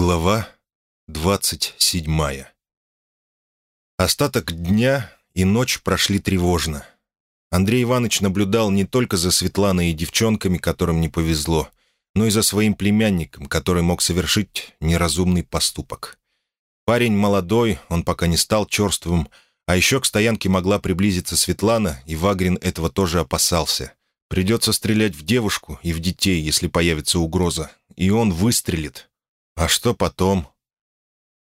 Глава двадцать седьмая Остаток дня и ночь прошли тревожно. Андрей Иванович наблюдал не только за Светланой и девчонками, которым не повезло, но и за своим племянником, который мог совершить неразумный поступок. Парень молодой, он пока не стал черствым, а еще к стоянке могла приблизиться Светлана, и Вагрин этого тоже опасался. Придется стрелять в девушку и в детей, если появится угроза, и он выстрелит. А что потом?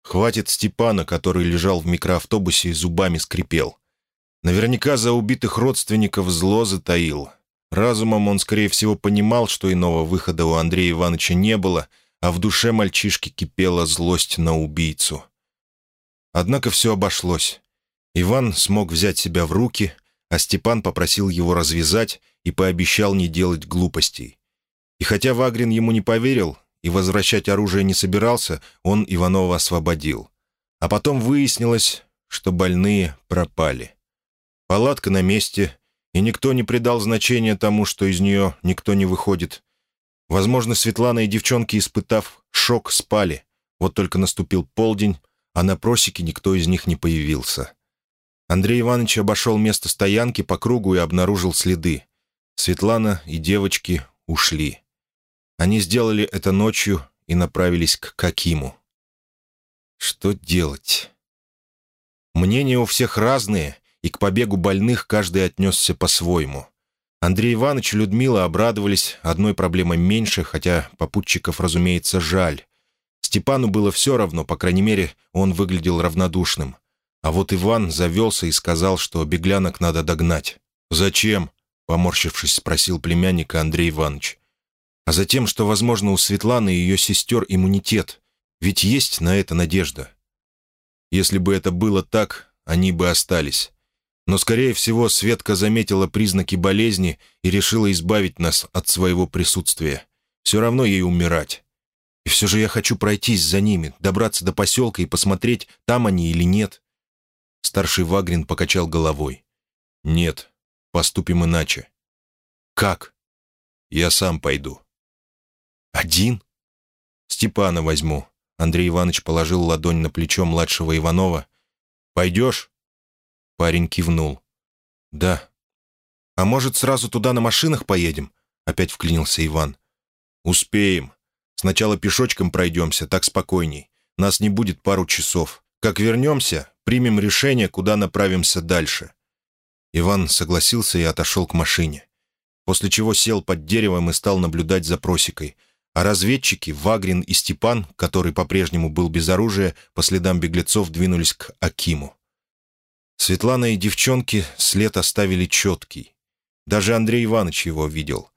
Хватит Степана, который лежал в микроавтобусе и зубами скрипел. Наверняка за убитых родственников зло затаил. Разумом он, скорее всего, понимал, что иного выхода у Андрея Ивановича не было, а в душе мальчишки кипела злость на убийцу. Однако все обошлось. Иван смог взять себя в руки, а Степан попросил его развязать и пообещал не делать глупостей. И хотя Вагрин ему не поверил, и возвращать оружие не собирался, он Иванова освободил. А потом выяснилось, что больные пропали. Палатка на месте, и никто не придал значения тому, что из нее никто не выходит. Возможно, Светлана и девчонки, испытав шок, спали. Вот только наступил полдень, а на просеке никто из них не появился. Андрей Иванович обошел место стоянки по кругу и обнаружил следы. Светлана и девочки ушли. Они сделали это ночью и направились к Какиму. Что делать? Мнения у всех разные, и к побегу больных каждый отнесся по-своему. Андрей Иванович и Людмила обрадовались одной проблемой меньше, хотя попутчиков, разумеется, жаль. Степану было все равно, по крайней мере, он выглядел равнодушным. А вот Иван завелся и сказал, что беглянок надо догнать. «Зачем?» — поморщившись, спросил племянника Андрей Иванович а затем, что, возможно, у Светланы и ее сестер иммунитет. Ведь есть на это надежда. Если бы это было так, они бы остались. Но, скорее всего, Светка заметила признаки болезни и решила избавить нас от своего присутствия. Все равно ей умирать. И все же я хочу пройтись за ними, добраться до поселка и посмотреть, там они или нет. Старший Вагрин покачал головой. «Нет, поступим иначе». «Как?» «Я сам пойду». «Один?» «Степана возьму». Андрей Иванович положил ладонь на плечо младшего Иванова. «Пойдешь?» Парень кивнул. «Да». «А может, сразу туда на машинах поедем?» Опять вклинился Иван. «Успеем. Сначала пешочком пройдемся, так спокойней. Нас не будет пару часов. Как вернемся, примем решение, куда направимся дальше». Иван согласился и отошел к машине. После чего сел под деревом и стал наблюдать за просекой — а разведчики Вагрин и Степан, который по-прежнему был без оружия, по следам беглецов двинулись к Акиму. Светлана и девчонки след оставили четкий. Даже Андрей Иванович его видел.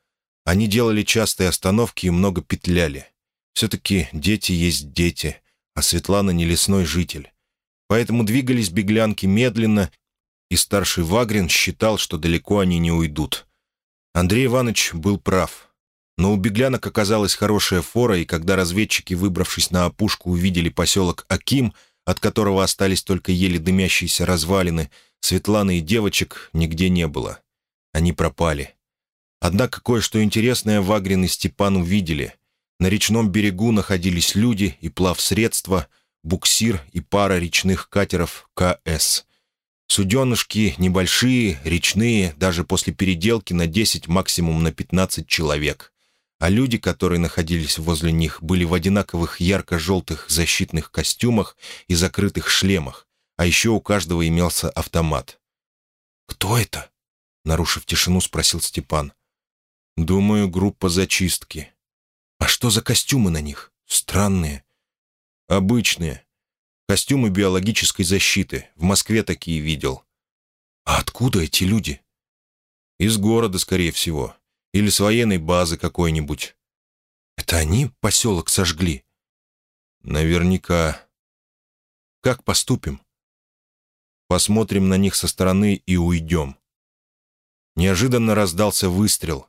Они делали частые остановки и много петляли. Все-таки дети есть дети, а Светлана не лесной житель. Поэтому двигались беглянки медленно, и старший Вагрин считал, что далеко они не уйдут. Андрей Иванович был прав. Но у беглянок оказалась хорошая фора, и когда разведчики, выбравшись на опушку, увидели поселок Аким, от которого остались только еле дымящиеся развалины, Светланы и девочек нигде не было. Они пропали. Однако кое-что интересное Вагрин и Степан увидели. На речном берегу находились люди и плавсредства, буксир и пара речных катеров КС. Суденышки небольшие, речные, даже после переделки на 10, максимум на 15 человек а люди, которые находились возле них, были в одинаковых ярко-желтых защитных костюмах и закрытых шлемах, а еще у каждого имелся автомат. «Кто это?» — нарушив тишину, спросил Степан. «Думаю, группа зачистки». «А что за костюмы на них? Странные». «Обычные. Костюмы биологической защиты. В Москве такие видел». «А откуда эти люди?» «Из города, скорее всего. Или с военной базы какой-нибудь. Это они поселок сожгли? Наверняка. Как поступим? Посмотрим на них со стороны и уйдем. Неожиданно раздался выстрел.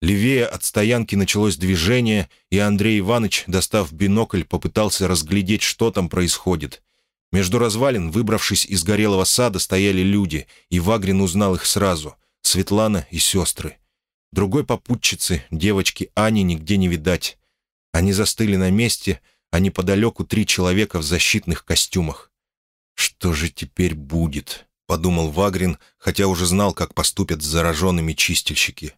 Левее от стоянки началось движение, и Андрей Иванович, достав бинокль, попытался разглядеть, что там происходит. Между развалин, выбравшись из горелого сада, стояли люди, и Вагрин узнал их сразу — Светлана и сестры. Другой попутчицы, девочки Ани, нигде не видать. Они застыли на месте, а неподалеку три человека в защитных костюмах. «Что же теперь будет?» — подумал Вагрин, хотя уже знал, как поступят с зараженными чистильщики.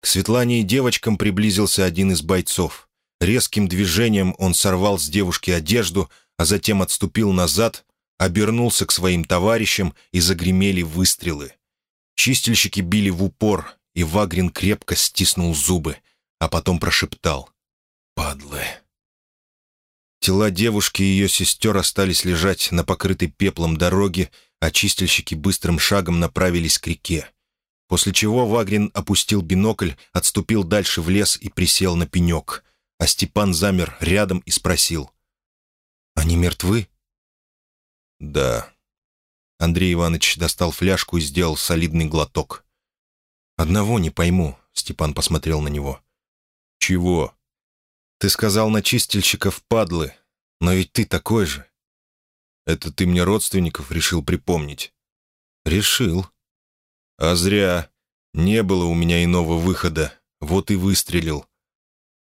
К Светлане и девочкам приблизился один из бойцов. Резким движением он сорвал с девушки одежду, а затем отступил назад, обернулся к своим товарищам и загремели выстрелы. Чистильщики били в упор, и Вагрин крепко стиснул зубы, а потом прошептал «Падлы». Тела девушки и ее сестер остались лежать на покрытой пеплом дороге, а чистильщики быстрым шагом направились к реке. После чего Вагрин опустил бинокль, отступил дальше в лес и присел на пенек, а Степан замер рядом и спросил. «Они мертвы?» «Да». Андрей Иванович достал фляжку и сделал солидный глоток. «Одного не пойму», — Степан посмотрел на него. «Чего?» «Ты сказал на чистильщиков падлы, но ведь ты такой же». «Это ты мне родственников решил припомнить?» «Решил». «А зря. Не было у меня иного выхода. Вот и выстрелил.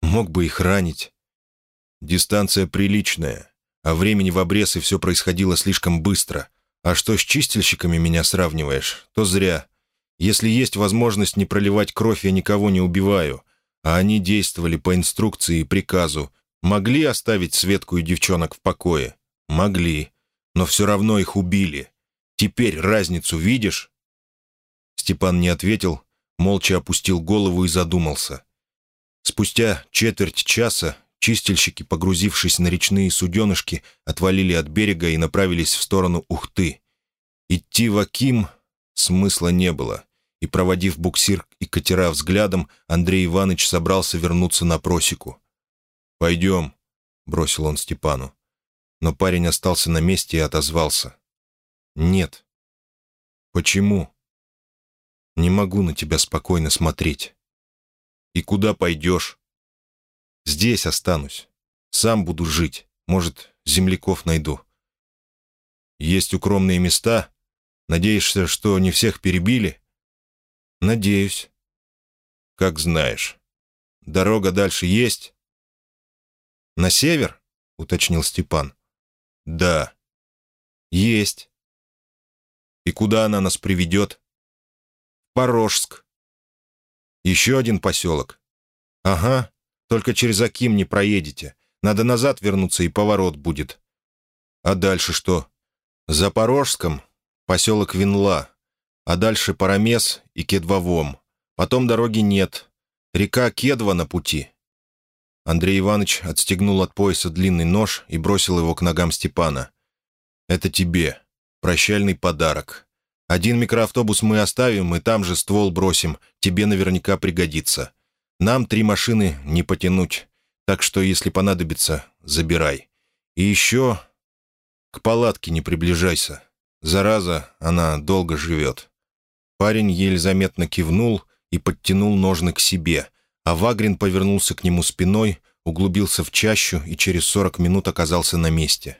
Мог бы их ранить. Дистанция приличная, а времени в обрез и все происходило слишком быстро. А что с чистильщиками меня сравниваешь, то зря. Если есть возможность не проливать кровь, я никого не убиваю. А они действовали по инструкции и приказу. Могли оставить Светку и девчонок в покое? Могли. Но все равно их убили. Теперь разницу видишь?» Степан не ответил, молча опустил голову и задумался. Спустя четверть часа чистильщики, погрузившись на речные суденышки, отвалили от берега и направились в сторону Ухты. Идти в Аким смысла не было и, проводив буксир и катера взглядом, Андрей Иванович собрался вернуться на просеку. «Пойдем», — бросил он Степану. Но парень остался на месте и отозвался. «Нет». «Почему?» «Не могу на тебя спокойно смотреть». «И куда пойдешь?» «Здесь останусь. Сам буду жить. Может, земляков найду». «Есть укромные места? Надеешься, что не всех перебили?» «Надеюсь». «Как знаешь. Дорога дальше есть?» «На север?» — уточнил Степан. «Да». «Есть». «И куда она нас приведет?» «Порожск». «Еще один поселок?» «Ага, только через Аким не проедете. Надо назад вернуться, и поворот будет». «А дальше что?» «За Порожском поселок Винла, а дальше Парамес и Кедвовом. Потом дороги нет. Река Кедва на пути». Андрей Иванович отстегнул от пояса длинный нож и бросил его к ногам Степана. «Это тебе. Прощальный подарок. Один микроавтобус мы оставим, и там же ствол бросим. Тебе наверняка пригодится. Нам три машины не потянуть. Так что, если понадобится, забирай. И еще к палатке не приближайся. Зараза, она долго живет». Парень еле заметно кивнул и подтянул ножны к себе, а Вагрин повернулся к нему спиной, углубился в чащу и через сорок минут оказался на месте.